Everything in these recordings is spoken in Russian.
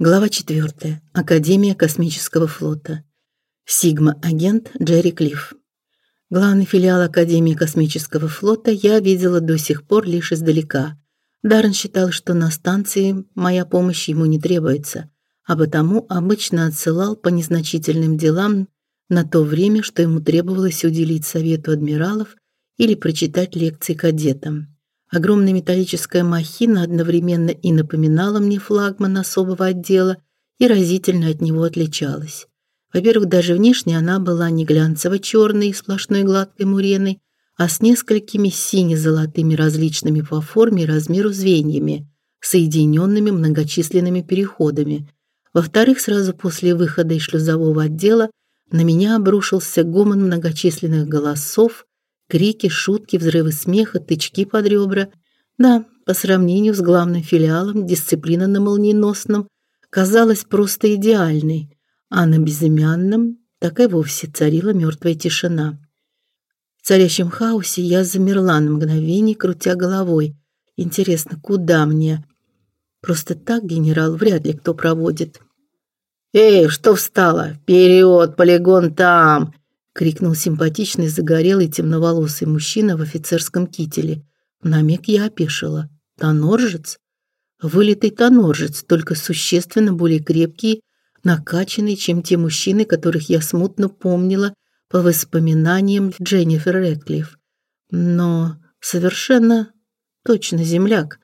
Глава 4. Академия космического флота. Сигма-агент Джерри Клифф. Главный филиал Академии космического флота я видела до сих пор лишь издалека. Даррен считал, что на станции моя помощь ему не требуется, а потому обычно отсылал по незначительным делам на то время, что ему требовалось уделить совету адмиралов или прочитать лекции кадетам. Огромная металлическая махина одновременно и напоминала мне флагман особого отдела и разительно от него отличалась. Во-первых, даже внешне она была не глянцево черной сплошной гладкой муреной, а с несколькими сине-золотыми различными по форме и размеру звеньями, соединенными многочисленными переходами. Во-вторых, сразу после выхода из шлюзового отдела на меня обрушился гомон многочисленных голосов, Крики, шутки, взрывы смеха, тычки под ребра. Да, по сравнению с главным филиалом, дисциплина на молниеносном казалась просто идеальной, а на безымянном так и вовсе царила мертвая тишина. В царящем хаосе я замерла на мгновение, крутя головой. Интересно, куда мне? Просто так генерал вряд ли кто проводит. Эй, что встала? Вперед, полигон там крикнул симпатичный, загорелый, темноволосый мужчина в офицерском кителе. На миг я опешила. Тоноржец? Вылитый тоноржец, только существенно более крепкий, накачанный, чем те мужчины, которых я смутно помнила по воспоминаниям Дженнифер Рэдклифф. Но совершенно точно земляк.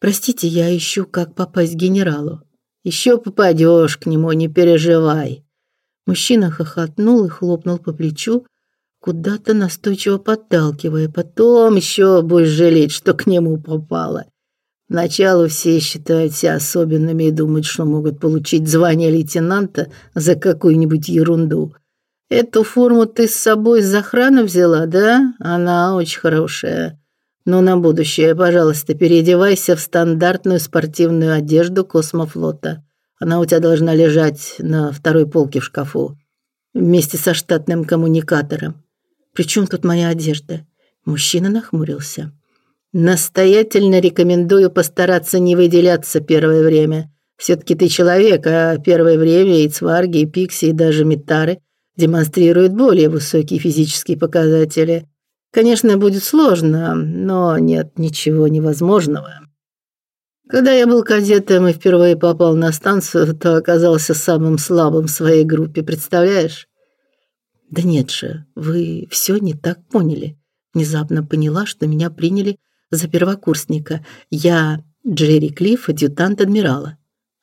Простите, я ищу, как попасть к генералу. Еще попадешь к нему, не переживай. Мужчина хохотнул и хлопнул по плечу, куда-то настойчиво подталкивая. Потом еще будешь жалеть, что к нему попало. Начало все считают себя особенными и думают, что могут получить звание лейтенанта за какую-нибудь ерунду. Эту форму ты с собой из охраны взяла, да? Она очень хорошая. Но на будущее, пожалуйста, переодевайся в стандартную спортивную одежду космофлота. Она у тебя должна лежать на второй полке в шкафу вместе со штатным коммуникатором. Причем тут моя одежда? Мужчина нахмурился. Настоятельно рекомендую постараться не выделяться первое время. все таки ты человек, а первое время и цварги, и пикси, и даже метары демонстрируют более высокие физические показатели. Конечно, будет сложно, но нет ничего невозможного. Когда я был кадетом и впервые попал на станцию, то оказался самым слабым в своей группе, представляешь? Да нет же, вы все не так поняли. Внезапно поняла, что меня приняли за первокурсника. Я Джерри Клифф, адъютант адмирала.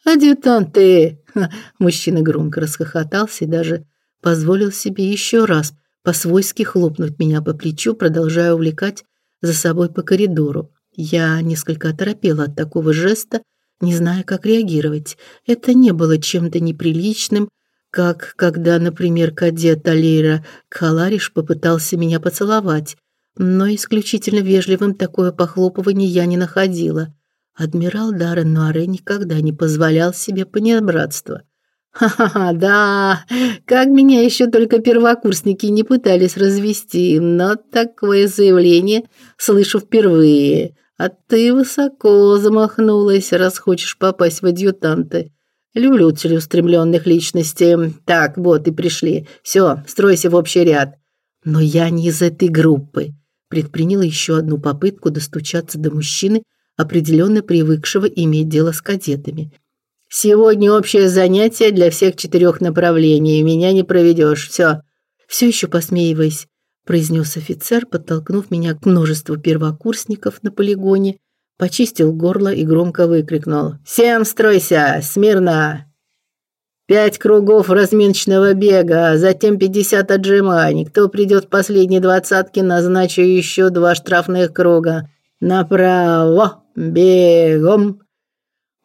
Адъютант ты. Мужчина громко расхохотался и даже позволил себе еще раз по-свойски хлопнуть меня по плечу, продолжая увлекать за собой по коридору. Я несколько оторопела от такого жеста, не зная, как реагировать. Это не было чем-то неприличным, как когда, например, кадет Алейра Калариш попытался меня поцеловать, но исключительно вежливым такое похлопывание я не находила. Адмирал Даррен Нуаре никогда не позволял себе понебратства. Ха-ха-ха, да, как меня еще только первокурсники не пытались развести, но такое заявление слышу впервые. А ты высоко замахнулась, раз хочешь попасть в адъютанты. Люблю целеустремленных личностей. Так, вот и пришли. Все, стройся в общий ряд. Но я не из этой группы. Предприняла еще одну попытку достучаться до мужчины, определенно привыкшего иметь дело с кадетами. Сегодня общее занятие для всех четырех направлений. Меня не проведешь. Все. Все еще посмеиваясь, произнес офицер, подтолкнув меня к множеству первокурсников на полигоне, почистил горло и громко выкрикнул: "Всем стройся, смирно!" Пять кругов разминочного бега, затем пятьдесят отжиманий. Кто придет в последней двадцатке, назначу еще два штрафных круга. Направо, бегом.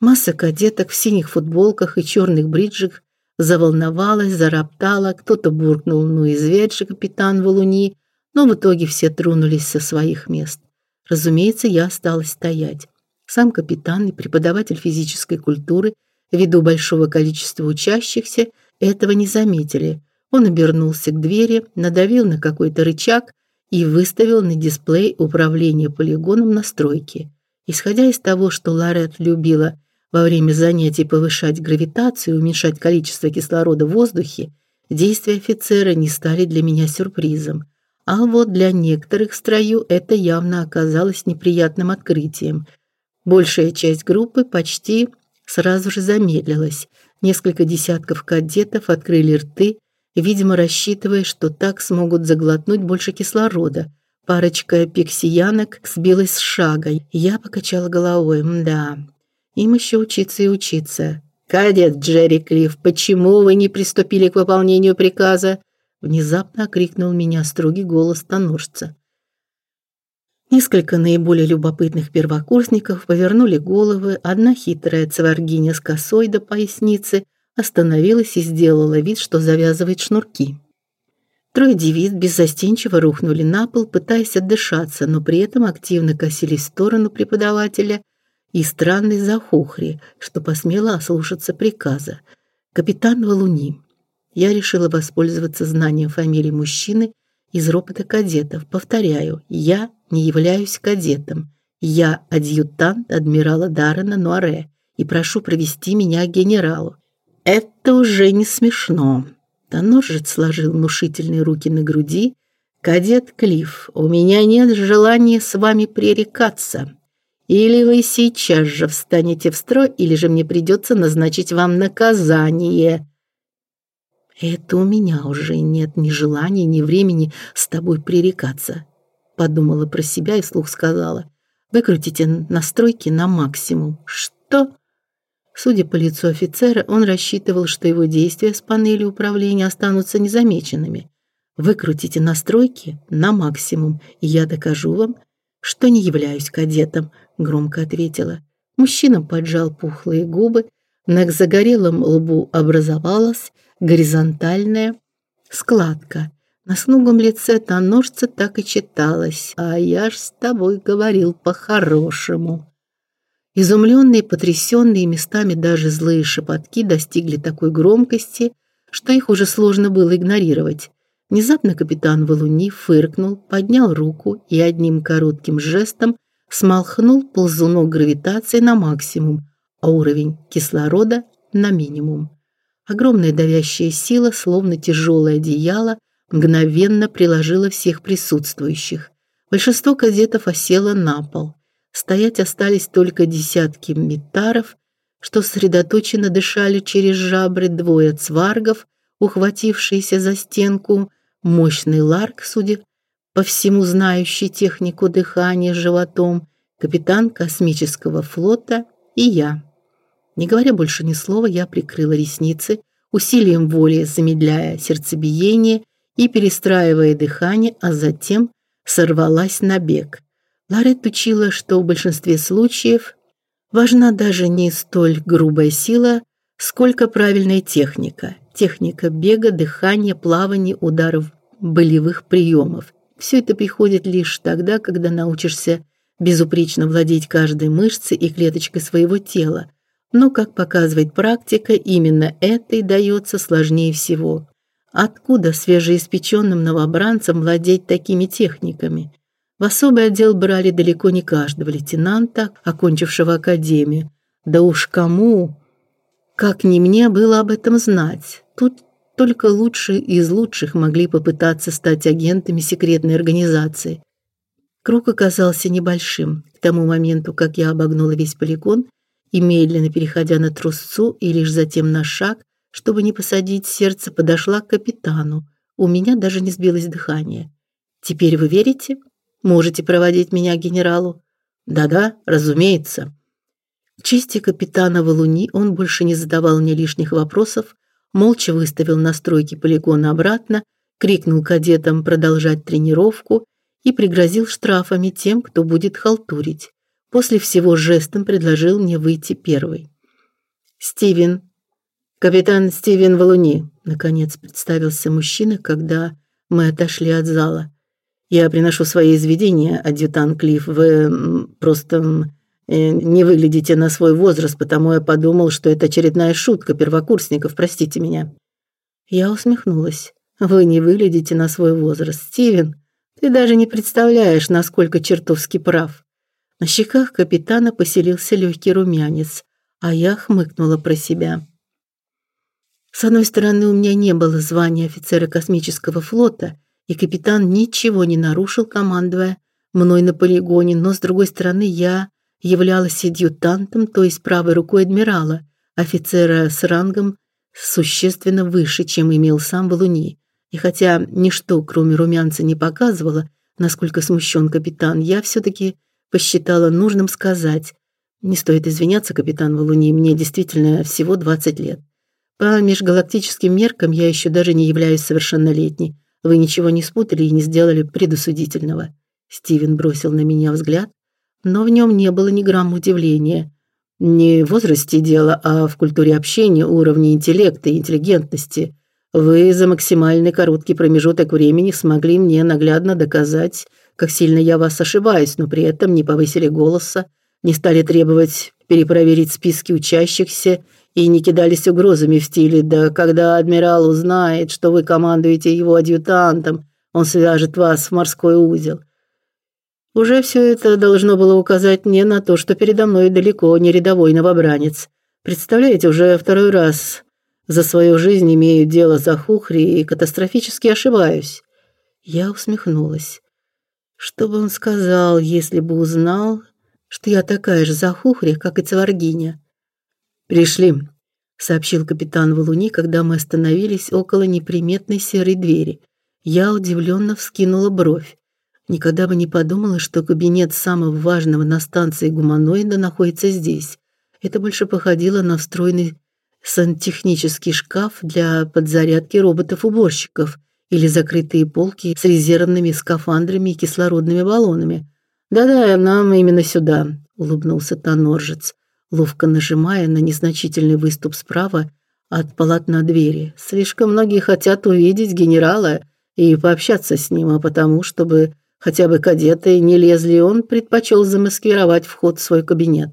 Масса кадеток в синих футболках и черных бриджах заволновалась, зароптала, кто-то буркнул: "Ну и зверь же капитан Валуни", но в итоге все тронулись со своих мест. Разумеется, я осталась стоять. Сам капитан и преподаватель физической культуры, ввиду большого количества учащихся, этого не заметили. Он обернулся к двери, надавил на какой-то рычаг и выставил на дисплей управление полигоном настройки. Исходя из того, что Ларет любила во время занятий повышать гравитацию и уменьшать количество кислорода в воздухе, действия офицера не стали для меня сюрпризом. А вот для некоторых в строю это явно оказалось неприятным открытием. Большая часть группы почти сразу же замедлилась. Несколько десятков кадетов открыли рты, видимо, рассчитывая, что так смогут заглотнуть больше кислорода. Парочка пиксиянок сбилась с шага. Я покачала головой. Да. Им еще учиться и учиться. Кадет Джерри Клифф, почему вы не приступили к выполнению приказа? внезапно окрикнул меня строгий голос тоноржца. Несколько наиболее любопытных первокурсников повернули головы. Одна хитрая цваргиня с косой до поясницы остановилась и сделала вид, что завязывает шнурки. Трое девиц беззастенчиво рухнули на пол, пытаясь отдышаться, но при этом активно косились в сторону преподавателя и странной захухри, что посмела ослушаться приказа. Капитан Валуни. Я решила воспользоваться знанием фамилии мужчины из ропота кадетов. Повторяю, я не являюсь кадетом. Я адъютант адмирала Даррена Нуаре и прошу провести меня к генералу. Это уже не смешно. Тоноржец сложил внушительные руки на груди. Кадет Клифф, у меня нет желания с вами пререкаться. Или вы сейчас же встанете в строй, или же мне придется назначить вам наказание. Это у меня уже нет ни желания, ни времени с тобой пререкаться, подумала про себя и вслух сказала: "Выкрутите настройки на максимум". Что? Судя по лицу офицера, он рассчитывал, что его действия с панели управления останутся незамеченными. Выкрутите настройки на максимум, и я докажу вам, что не являюсь кадетом, громко ответила. Мужчина поджал пухлые губы, на загорелом лбу образовалась горизонтальная складка. На смуглом лице тоножца так и читалось: "А я ж с тобой говорил по-хорошему". Изумленные, потрясенные, местами даже злые шепотки достигли такой громкости, что их уже сложно было игнорировать. Внезапно капитан Валуни фыркнул, поднял руку и одним коротким жестом смолхнул ползунок гравитации на максимум, а уровень кислорода на минимум. Огромная давящая сила, словно тяжелое одеяло, мгновенно приложила всех присутствующих. Большинство кадетов осело на пол. Стоять остались только десятки метаров, что сосредоточенно дышали через жабры, двое цваргов, ухватившиеся за стенку, мощный ларк, судя по всему знающий технику дыхания животом, капитан космического флота и я. Не говоря больше ни слова, я прикрыла ресницы, усилием воли замедляя сердцебиение и перестраивая дыхание, а затем сорвалась на бег. Ларет учила, что в большинстве случаев важна даже не столь грубая сила, сколько правильная техника. Техника бега, дыхания, плавания, ударов болевых приемов. Все это приходит лишь тогда, когда научишься безупречно владеть каждой мышцей и клеточкой своего тела, но, как показывает практика, именно это и дается сложнее всего. Откуда свежеиспеченным новобранцам владеть такими техниками? В особый отдел брали далеко не каждого лейтенанта, окончившего академию. Да уж кому, как не мне было об этом знать. Тут только лучшие из лучших могли попытаться стать агентами секретной организации. Круг оказался небольшим. К тому моменту, как я обогнула весь полигон, и медленно переходя на трусцу и лишь затем на шаг, чтобы не посадить сердце, подошла к капитану. У меня даже не сбилось дыхание. Теперь вы верите? Можете проводить меня к генералу? Да-да, разумеется. К чести капитана Валуни он больше не задавал мне лишних вопросов, молча выставил настройки полигона обратно, крикнул кадетам продолжать тренировку и пригрозил штрафами тем, кто будет халтурить. После всего жестом предложил мне выйти первый. Стивен, капитан Стивен Валуни, наконец представился мужчина, когда мы отошли от зала. Я приношу свои извинения, адъютант Клифф. Вы просто не выглядите на свой возраст, потому я подумал, что это очередная шутка первокурсников. Простите меня. Я усмехнулась. Вы не выглядите на свой возраст, Стивен. Ты даже не представляешь, насколько чертовски прав. На щеках капитана поселился легкий румянец, а я хмыкнула про себя. С одной стороны, у меня не было звания офицера космического флота, и капитан ничего не нарушил, командуя мной на полигоне, но с другой стороны, я являлась адъютантом, то есть правой рукой адмирала, офицера с рангом существенно выше, чем имел сам Валуни. И хотя ничто, кроме румянца, не показывало, насколько смущен капитан, я все таки посчитала нужным сказать: "Не стоит извиняться, капитан Валуни, мне действительно всего 20 лет. По межгалактическим меркам я еще даже не являюсь совершеннолетней. Вы ничего не спутали и не сделали предосудительного". Стивен бросил на меня взгляд, но в нем не было ни грамма удивления. Не в возрасте дело, а в культуре общения, уровне интеллекта и интеллигентности. Вы за максимальный короткий промежуток времени смогли мне наглядно доказать, как сильно я вас ошибаюсь, но при этом не повысили голоса, не стали требовать перепроверить списки учащихся и не кидались угрозами в стиле: "Да когда адмирал узнает, что вы командуете его адъютантом, он свяжет вас в морской узел". Уже все это должно было указать мне на то, что передо мной далеко не рядовой новобранец. Представляете, уже второй раз за свою жизнь имею дело за Хухри и катастрофически ошибаюсь. Я усмехнулась. Что бы он сказал, если бы узнал, что я такая же захухря, как и Цваргиня? Пришли, сообщил капитан Валуни, когда мы остановились около неприметной серой двери. Я удивленно вскинула бровь. Никогда бы не подумала, что кабинет самого важного на станции гуманоида находится здесь. Это больше походило на встроенный сантехнический шкаф для подзарядки роботов-уборщиков или закрытые полки с резервными скафандрами и кислородными баллонами. Да-да, нам именно сюда, улыбнулся Тоноржец, ловко нажимая на незначительный выступ справа от полотна двери. Слишком многие хотят увидеть генерала и пообщаться с ним, а потому, чтобы хотя бы кадеты не лезли, он предпочел замаскировать вход в свой кабинет.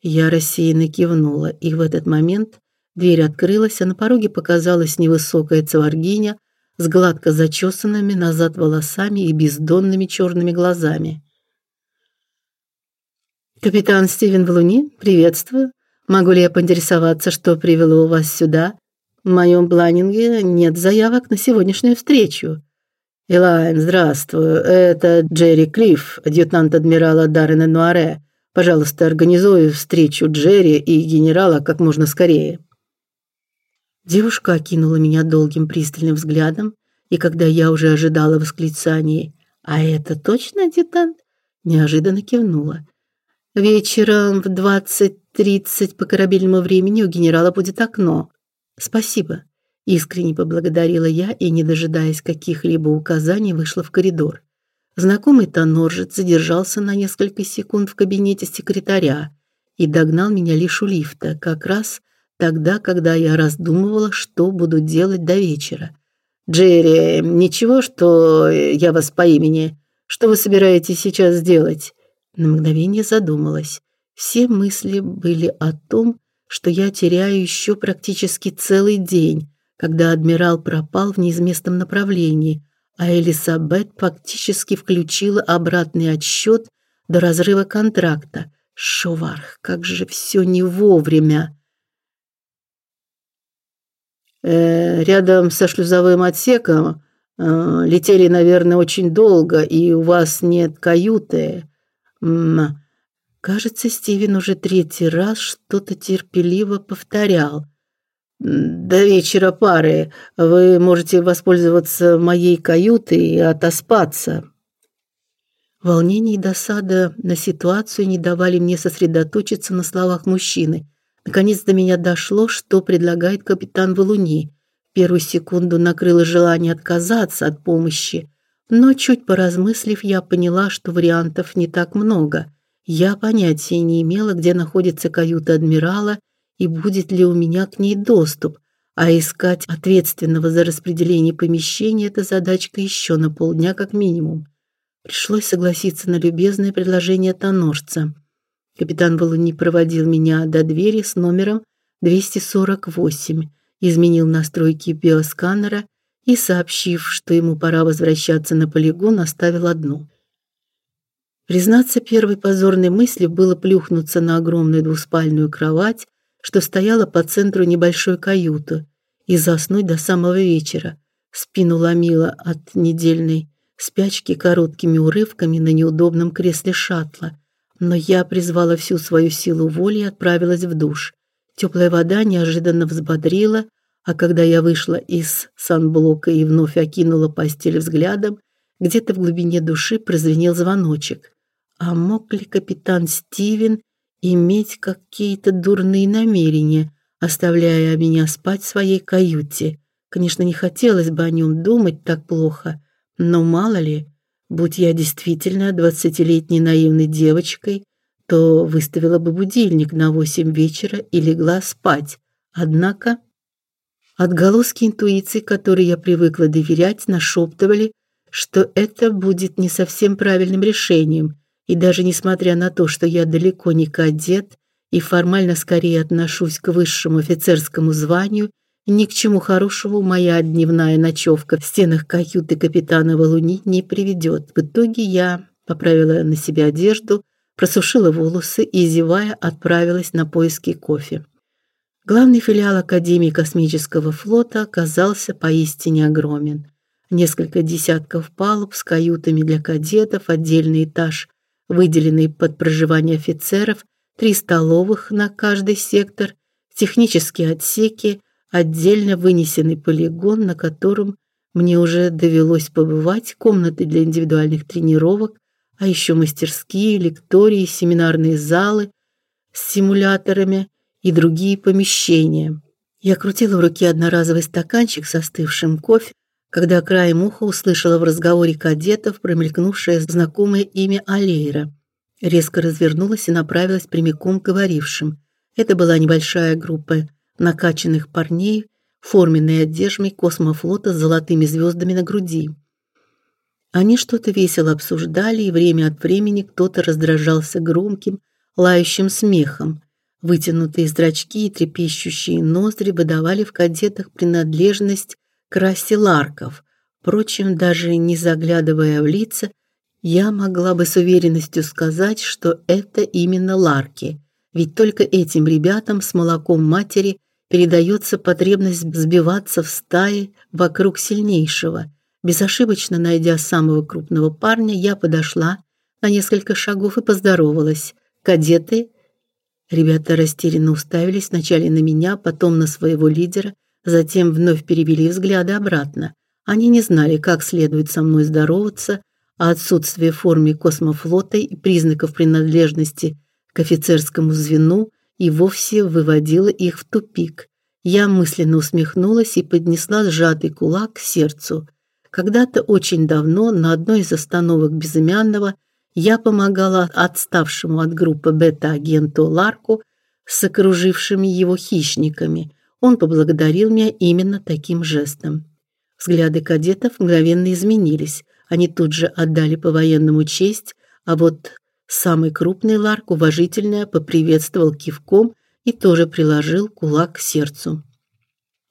Я рассеянно кивнула, и в этот момент Дверь открылась, а на пороге показалась невысокая цваргиня с гладко зачесанными назад волосами и бездонными черными глазами. Капитан Стивен Влуни, приветствую. Могу ли я поинтересоваться, что привело вас сюда? В моем планинге нет заявок на сегодняшнюю встречу. Элайн, здравствуй. Это Джерри Клифф, адъютант адмирала Даррена Нуаре. Пожалуйста, организуй встречу Джерри и генерала как можно скорее. Девушка окинула меня долгим пристальным взглядом, и когда я уже ожидала восклицания «А это точно адъютант?» неожиданно кивнула. «Вечером в двадцать тридцать по корабельному времени у генерала будет окно. Спасибо». Искренне поблагодарила я и, не дожидаясь каких-либо указаний, вышла в коридор. Знакомый тоноржец задержался на несколько секунд в кабинете секретаря и догнал меня лишь у лифта, как раз тогда, когда я раздумывала, что буду делать до вечера. Джерри, ничего, что я вас по имени. Что вы собираетесь сейчас сделать? На мгновение задумалась. Все мысли были о том, что я теряю еще практически целый день, когда адмирал пропал в неизвестном направлении, а Элисабет фактически включила обратный отсчет до разрыва контракта. Шоварх, как же все не вовремя. Э, рядом со шлюзовым отсеком э, летели, наверное, очень долго, и у вас нет каюты. М Кажется, Стивен уже третий раз что-то терпеливо повторял. До вечера пары вы можете воспользоваться моей каютой и отоспаться. Волнение и досада на ситуацию не давали мне сосредоточиться на словах мужчины. Наконец до меня дошло, что предлагает капитан Валуни. Первую секунду накрыло желание отказаться от помощи, но чуть поразмыслив, я поняла, что вариантов не так много. Я понятия не имела, где находится каюта адмирала и будет ли у меня к ней доступ, а искать ответственного за распределение помещений это задачка еще на полдня как минимум. Пришлось согласиться на любезное предложение тонорца. Капитан Волуни проводил меня до двери с номером 248, изменил настройки биосканера и, сообщив, что ему пора возвращаться на полигон, оставил одну. Признаться, первой позорной мыслью было плюхнуться на огромную двуспальную кровать, что стояла по центру небольшой каюты, и заснуть до самого вечера. Спину ломило от недельной спячки короткими урывками на неудобном кресле шаттла, но я призвала всю свою силу воли и отправилась в душ. Теплая вода неожиданно взбодрила, а когда я вышла из санблока и вновь окинула постель взглядом, где-то в глубине души прозвенел звоночек. А мог ли капитан Стивен иметь какие-то дурные намерения, оставляя меня спать в своей каюте? Конечно, не хотелось бы о нем думать так плохо, но мало ли, будь я действительно двадцатилетней наивной девочкой, то выставила бы будильник на восемь вечера и легла спать. Однако отголоски интуиции, которой я привыкла доверять, нашептывали, что это будет не совсем правильным решением, и даже несмотря на то, что я далеко не кадет и формально скорее отношусь к высшему офицерскому званию, ни к чему хорошему моя дневная ночевка в стенах каюты капитана Валуни не приведет. В итоге я поправила на себе одежду, просушила волосы и зевая отправилась на поиски кофе. Главный филиал Академии космического флота оказался поистине огромен. Несколько десятков палуб с каютами для кадетов, отдельный этаж, выделенный под проживание офицеров, три столовых на каждый сектор, технические отсеки, отдельно вынесенный полигон, на котором мне уже довелось побывать, комнаты для индивидуальных тренировок, а еще мастерские, лектории, семинарные залы с симуляторами и другие помещения. Я крутила в руке одноразовый стаканчик со остывшим кофе, когда краем уха услышала в разговоре кадетов промелькнувшее знакомое имя Алейра. Резко развернулась и направилась прямиком к говорившим. Это была небольшая группа накачанных парней форменной одежде космофлота с золотыми звездами на груди. Они что-то весело обсуждали, и время от времени кто-то раздражался громким, лающим смехом. Вытянутые зрачки и трепещущие ноздри выдавали в кадетах принадлежность к расе ларков. Впрочем, даже не заглядывая в лица, я могла бы с уверенностью сказать, что это именно ларки. Ведь только этим ребятам с молоком матери передается потребность сбиваться в стаи вокруг сильнейшего – Безошибочно найдя самого крупного парня, я подошла на несколько шагов и поздоровалась. Кадеты, ребята растерянно уставились вначале на меня, потом на своего лидера, затем вновь перевели взгляды обратно. Они не знали, как следует со мной здороваться, а отсутствие в форме космофлота и признаков принадлежности к офицерскому звену и вовсе выводило их в тупик. Я мысленно усмехнулась и поднесла сжатый кулак к сердцу. Когда-то очень давно на одной из остановок Безымянного я помогала отставшему от группы бета-агенту Ларку с окружившими его хищниками. Он поблагодарил меня именно таким жестом. Взгляды кадетов мгновенно изменились. Они тут же отдали по-военному честь, а вот самый крупный Ларк уважительно поприветствовал кивком и тоже приложил кулак к сердцу.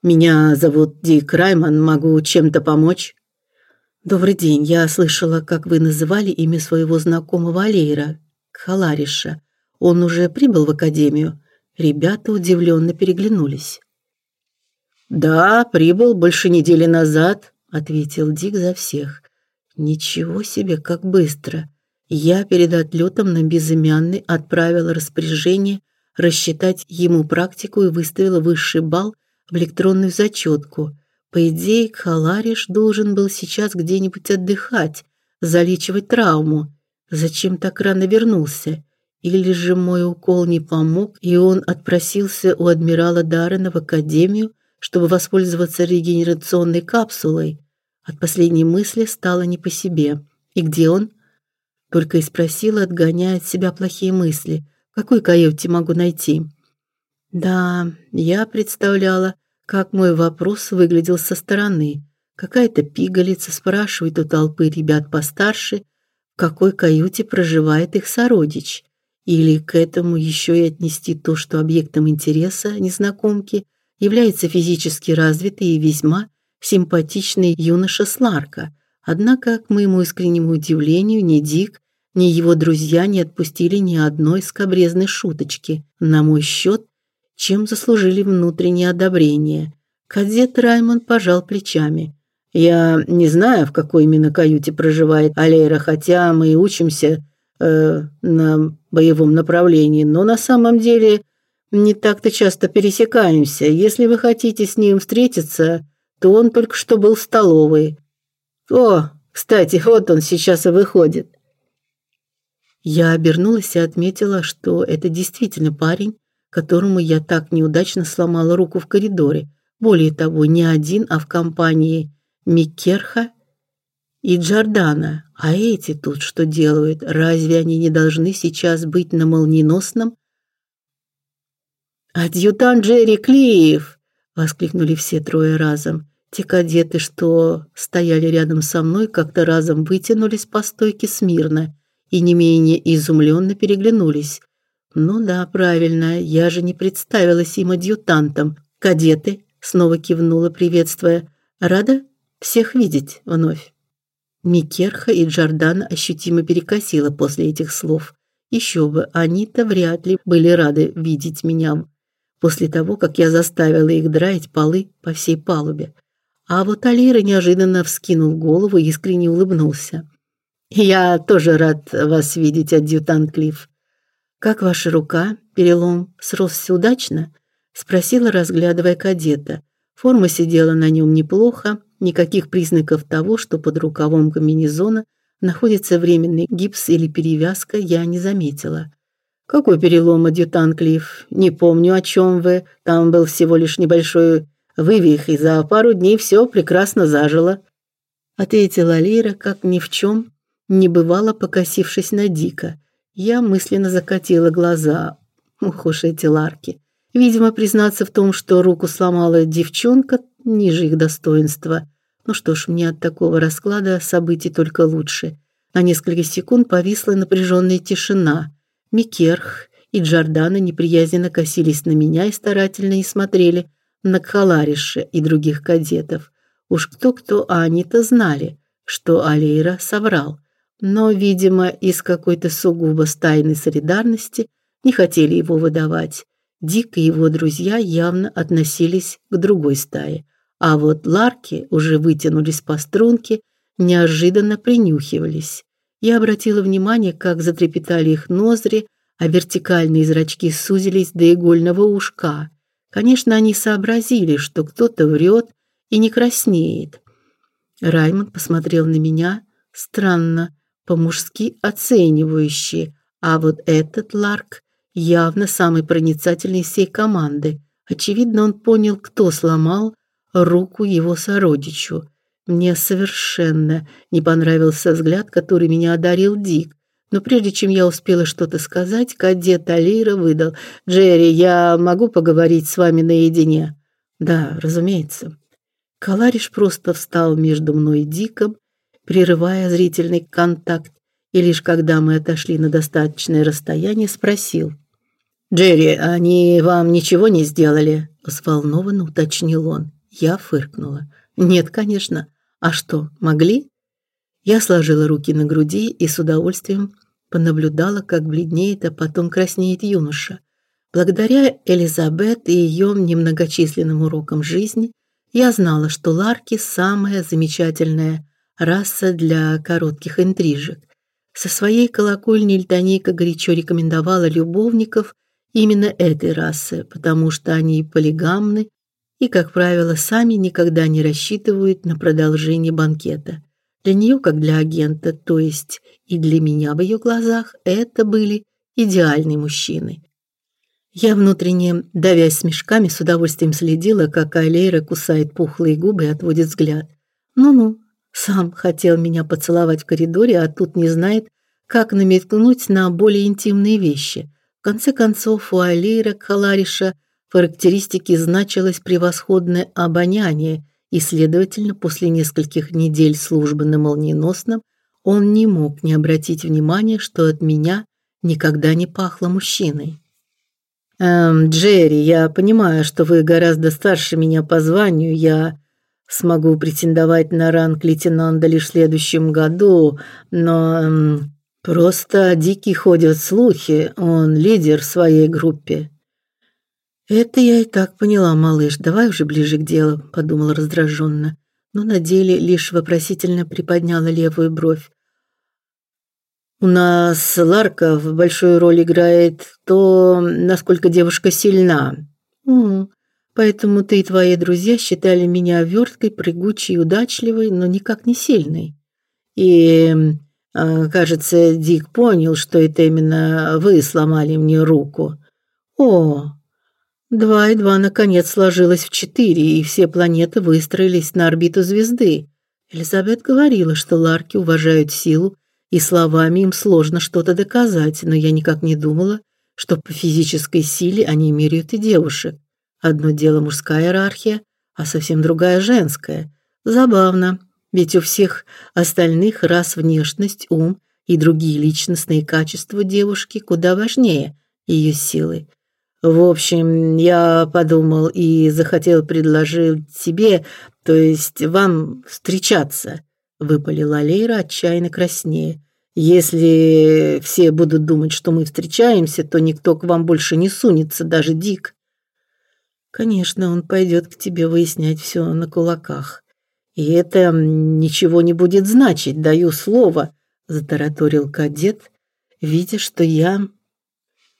Меня зовут Дик Райман, могу чем-то помочь? Добрый день. Я слышала, как вы называли имя своего знакомого Алейра, Халариша. Он уже прибыл в академию. Ребята удивленно переглянулись. Да, прибыл больше недели назад, ответил Дик за всех. Ничего себе, как быстро. Я перед отлетом на безымянный отправила распоряжение рассчитать ему практику и выставила высший балл в электронную зачетку. По идее, Кхалариш должен был сейчас где-нибудь отдыхать, залечивать травму. Зачем так рано вернулся? Или же мой укол не помог, и он отпросился у адмирала Даррена в академию, чтобы воспользоваться регенерационной капсулой? От последней мысли стало не по себе. И где он? Только и спросила, отгоняя от себя плохие мысли. Какой каюте могу найти? Да, я представляла, как мой вопрос выглядел со стороны. Какая-то пигалица спрашивает у толпы ребят постарше, в какой каюте проживает их сородич. Или к этому еще и отнести то, что объектом интереса незнакомки является физически развитый и весьма симпатичный юноша Сларка. Однако, к моему искреннему удивлению, ни Дик, ни его друзья не отпустили ни одной скабрезной шуточки на мой счет, чем заслужили внутреннее одобрение. Кадет Раймон пожал плечами. Я не знаю, в какой именно каюте проживает Алейра, хотя мы учимся э, на боевом направлении, но на самом деле не так-то часто пересекаемся. Если вы хотите с ним встретиться, то он только что был в столовой. О, кстати, вот он сейчас и выходит. Я обернулась и отметила, что это действительно парень, которому я так неудачно сломала руку в коридоре. Более того, не один, а в компании Микерха и Джордана. А эти тут что делают? Разве они не должны сейчас быть на молниеносном? Адъютант Джерри Клифф, воскликнули все трое разом. Те кадеты, что стояли рядом со мной, как-то разом вытянулись по стойке смирно и не менее изумленно переглянулись. Ну да, правильно, я же не представилась им адъютантом. Кадеты снова кивнула, приветствуя. Рада всех видеть вновь. Микерха и Джордан ощутимо перекосило после этих слов. Еще бы, они-то вряд ли были рады видеть меня после того, как я заставила их драить полы по всей палубе. А вот Алира неожиданно вскинул голову и искренне улыбнулся. Я тоже рад вас видеть, адъютант Клифф. Как ваша рука? Перелом сросся удачно? спросила, разглядывая кадета. Форма сидела на нем неплохо, Никаких признаков того, что под рукавом комбинезона находится временный гипс или перевязка, я не заметила. Какой перелом, адъютант Клифф? Не помню, о чем вы. Там был всего лишь небольшой вывих, и за пару дней все прекрасно зажило. Ответила Лира, как ни в чем не бывало, покосившись на Дика. Я мысленно закатила глаза. Ух уж эти ларки. Видимо, признаться в том, что руку сломала девчонка, ниже их достоинства. Ну что ж, мне от такого расклада событий только лучше. На несколько секунд повисла напряженная тишина. Микерх и Джордана неприязненно косились на меня и старательно не смотрели на Кхалариша и других кадетов. Уж кто-кто, а они-то знали, что Алейра соврал. Но, видимо, из какой-то сугубо стайной солидарности не хотели его выдавать. Дик и его друзья явно относились к другой стае. А вот ларки уже вытянулись по струнке, неожиданно принюхивались. Я обратила внимание, как затрепетали их ноздри, а вертикальные зрачки сузились до игольного ушка. Конечно, они сообразили, что кто-то врет и не краснеет. Раймонд посмотрел на меня странно, по-мужски оценивающе, а вот этот Ларк явно самый проницательный из всей команды. Очевидно, он понял, кто сломал руку его сородичу. Мне совершенно не понравился взгляд, который меня одарил Дик. Но прежде чем я успела что-то сказать, кадет Алира выдал: "Джерри, я могу поговорить с вами наедине?" "Да, разумеется". Калариш просто встал между мной и Диком, прерывая зрительный контакт, и лишь когда мы отошли на достаточное расстояние, спросил: "Джерри, они вам ничего не сделали?" взволнованно уточнил он. Я фыркнула. Нет, конечно. А что, могли? Я сложила руки на груди и с удовольствием понаблюдала, как бледнеет, а потом краснеет юноша. Благодаря Элизабет и ее немногочисленным урокам жизни я знала, что ларки самая замечательная раса для коротких интрижек. Со своей колокольни Льтонейка горячо рекомендовала любовников именно этой расы, потому что они полигамны и, как правило, сами никогда не рассчитывают на продолжение банкета. Для нее, как для агента, то есть и для меня в ее глазах, это были идеальные мужчины. Я внутренне, давясь смешками, с удовольствием следила, как Алейра кусает пухлые губы и отводит взгляд. Ну-ну, сам хотел меня поцеловать в коридоре, а тут не знает, как намекнуть на более интимные вещи. В конце концов, у Алейра Калариша характеристике значилось превосходное обоняние, и, следовательно, после нескольких недель службы на молниеносном он не мог не обратить внимания, что от меня никогда не пахло мужчиной. Эм, Джерри, я понимаю, что вы гораздо старше меня по званию. Я смогу претендовать на ранг лейтенанта лишь в следующем году, но эм, Просто дикий ходят слухи, он лидер в своей группе. Это я и так поняла, малыш. Давай уже ближе к делу, подумала раздраженно, но на деле лишь вопросительно приподняла левую бровь. У нас Ларка в большую роль играет то, насколько девушка сильна. Угу. Поэтому ты и твои друзья считали меня верткой, прыгучей, удачливой, но никак не сильной. И, э, кажется, Дик понял, что это именно вы сломали мне руку. О, два и два наконец сложилось в четыре, и все планеты выстроились на орбиту звезды. Элизабет говорила, что ларки уважают силу и словами им сложно что-то доказать, но я никак не думала, что по физической силе они меряют и девушек. Одно дело мужская иерархия, а совсем другая женская. Забавно, ведь у всех остальных рас внешность, ум и другие личностные качества девушки куда важнее ее силы. В общем, я подумал и захотел предложить тебе, то есть вам встречаться выпалила Лейра отчаянно краснее. Если все будут думать, что мы встречаемся, то никто к вам больше не сунется, даже Дик. Конечно, он пойдет к тебе выяснять все на кулаках. И это ничего не будет значить, даю слово, затараторил кадет, видя, что я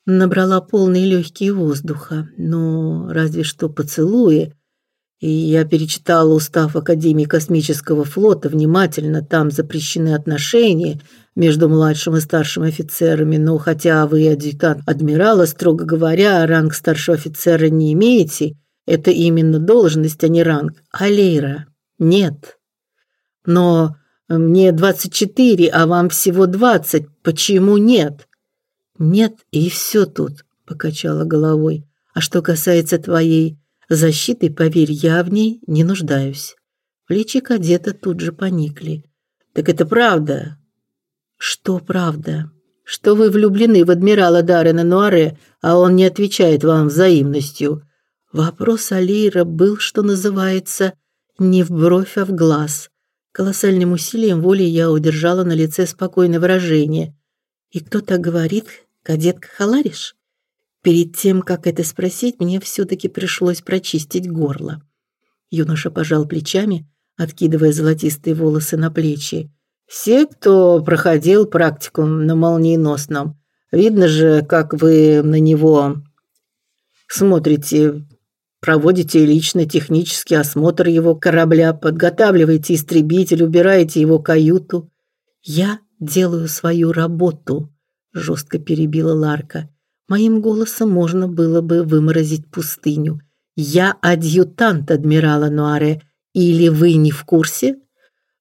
набрала полные легкие воздуха, но разве что поцелуи и я перечитала устав Академии космического флота внимательно. Там запрещены отношения между младшим и старшим офицерами, но хотя вы адъютант адмирала, строго говоря, ранг старшего офицера не имеете, это именно должность, а не ранг. Алейра, нет. Но мне 24, а вам всего 20. Почему нет? Нет, и все тут, покачала головой. А что касается твоей Защиты, поверь, я в ней не нуждаюсь. Плечи кадета тут же поникли. Так это правда? Что правда? Что вы влюблены в адмирала Даррена Нуаре, а он не отвечает вам взаимностью? Вопрос Алира был, что называется, не в бровь, а в глаз. Колоссальным усилием воли я удержала на лице спокойное выражение. И кто так говорит? Кадет Халариш? Перед тем, как это спросить, мне все таки пришлось прочистить горло. Юноша пожал плечами, откидывая золотистые волосы на плечи. Все, кто проходил практику на молниеносном, видно же, как вы на него смотрите, проводите лично технический осмотр его корабля, подготавливаете истребитель, убираете его каюту. Я делаю свою работу, жестко перебила Ларка. Моим голосом можно было бы выморозить пустыню. Я адъютант адмирала Нуаре. Или вы не в курсе?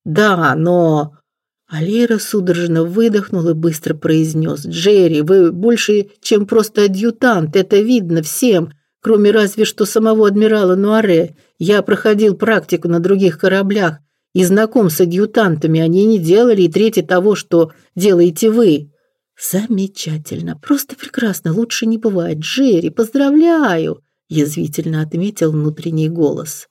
Да, но Алира судорожно выдохнул и быстро произнес: "Джерри, вы больше, чем просто адъютант, это видно всем, кроме разве что самого адмирала Нуаре. Я проходил практику на других кораблях и знаком с адъютантами, они не делали и трети того, что делаете вы". Замечательно, просто прекрасно, лучше не бывает. Джерри, поздравляю, язвительно отметил внутренний голос.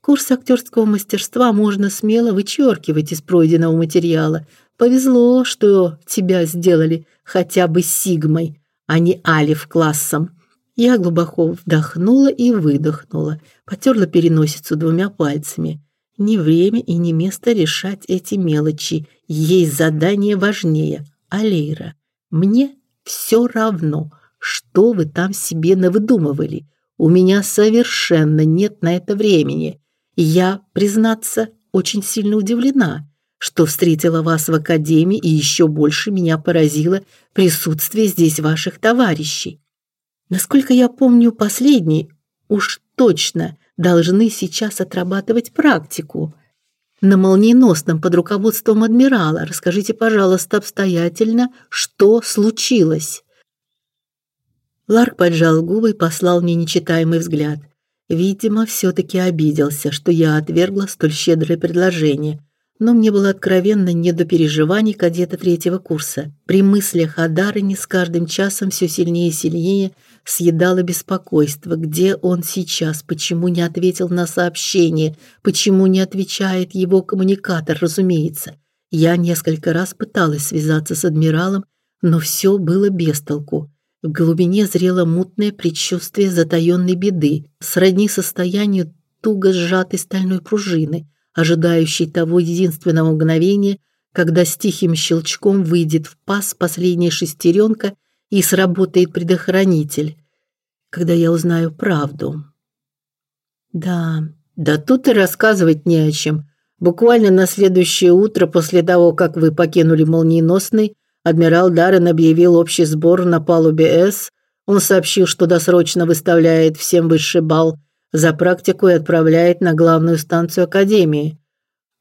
Курс актерского мастерства можно смело вычеркивать из пройденного материала. Повезло, что тебя сделали хотя бы сигмой, а не алиф классом. Я глубоко вдохнула и выдохнула, потёрла переносицу двумя пальцами. Не время и не место решать эти мелочи. Есть задание важнее. Алейра, мне все равно, что вы там себе навыдумывали. У меня совершенно нет на это времени. Я, признаться, очень сильно удивлена, что встретила вас в академии и еще больше меня поразило присутствие здесь ваших товарищей. Насколько я помню, последний уж точно должны сейчас отрабатывать практику на молниеносном под руководством адмирала. Расскажите, пожалуйста, обстоятельно, что случилось. Ларк поджал губы и послал мне нечитаемый взгляд. Видимо, все таки обиделся, что я отвергла столь щедрое предложение но мне было откровенно не до переживаний кадета третьего курса. При мыслях о Дарине с каждым часом все сильнее и сильнее съедало беспокойство. Где он сейчас? Почему не ответил на сообщение? Почему не отвечает его коммуникатор, разумеется? Я несколько раз пыталась связаться с адмиралом, но все было без толку. В глубине зрело мутное предчувствие затаённой беды, сродни состоянию туго сжатой стальной пружины, ожидающей того единственного мгновения, когда с тихим щелчком выйдет в паз последняя шестеренка и сработает предохранитель. Когда я узнаю правду. Да, да тут и рассказывать не о чем. Буквально на следующее утро после того, как вы покинули Молниеносный, адмирал Даррен объявил общий сбор на палубе С. Он сообщил, что досрочно выставляет всем высший балл за практику и отправляет на главную станцию академии.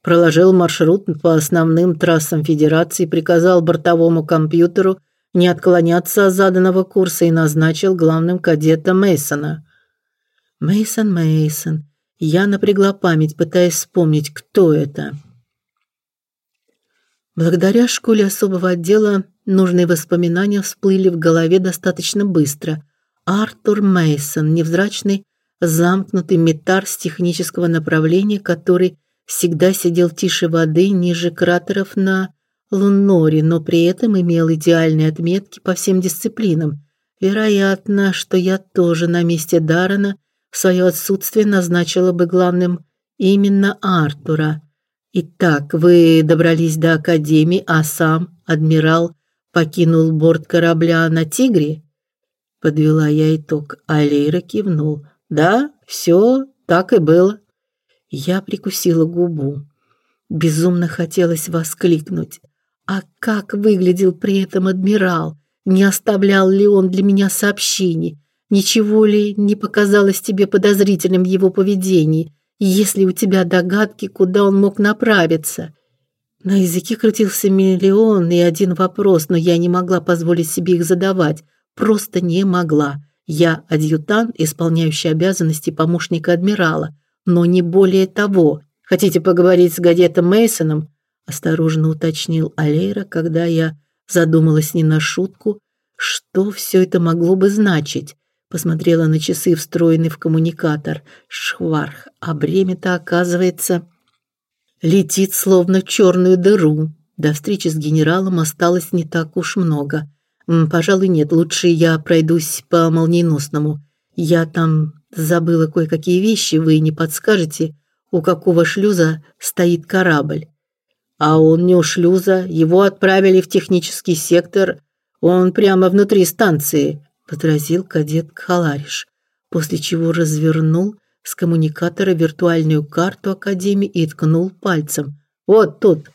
Проложил маршрут по основным трассам Федерации, приказал бортовому компьютеру не отклоняться от заданного курса и назначил главным кадетом Мейсона. Мейсон, Мейсон. Я напрягла память, пытаясь вспомнить, кто это. Благодаря школе особого отдела нужные воспоминания всплыли в голове достаточно быстро. Артур Мейсон, невзрачный замкнутый метар с технического направления, который всегда сидел тише воды ниже кратеров на Луноре, но при этом имел идеальные отметки по всем дисциплинам. Вероятно, что я тоже на месте Дарана в свое отсутствие назначила бы главным именно Артура. Итак, вы добрались до академии, а сам адмирал покинул борт корабля на Тигре? Подвела я итог. Алейра кивнул. Да, все так и было. Я прикусила губу. Безумно хотелось воскликнуть: "А как выглядел при этом адмирал? Не оставлял ли он для меня сообщений? Ничего ли не показалось тебе подозрительным в его поведении? Если у тебя догадки, куда он мог направиться?" На языке крутился миллион и один вопрос, но я не могла позволить себе их задавать, просто не могла. Я адъютант, исполняющий обязанности помощника адмирала, но не более того. Хотите поговорить с гадетом Мейсоном? Осторожно уточнил Алейра, когда я задумалась не на шутку, что все это могло бы значить. Посмотрела на часы, встроенные в коммуникатор. Шварх, а время-то оказывается летит словно в черную дыру. До встречи с генералом осталось не так уж много. Пожалуй, нет, лучше я пройдусь по молниеносному. Я там забыла кое-какие вещи, вы не подскажете, у какого шлюза стоит корабль? А он не у шлюза, его отправили в технический сектор, он прямо внутри станции, возразил кадет Халариш, после чего развернул с коммуникатора виртуальную карту академии и ткнул пальцем. Вот тут,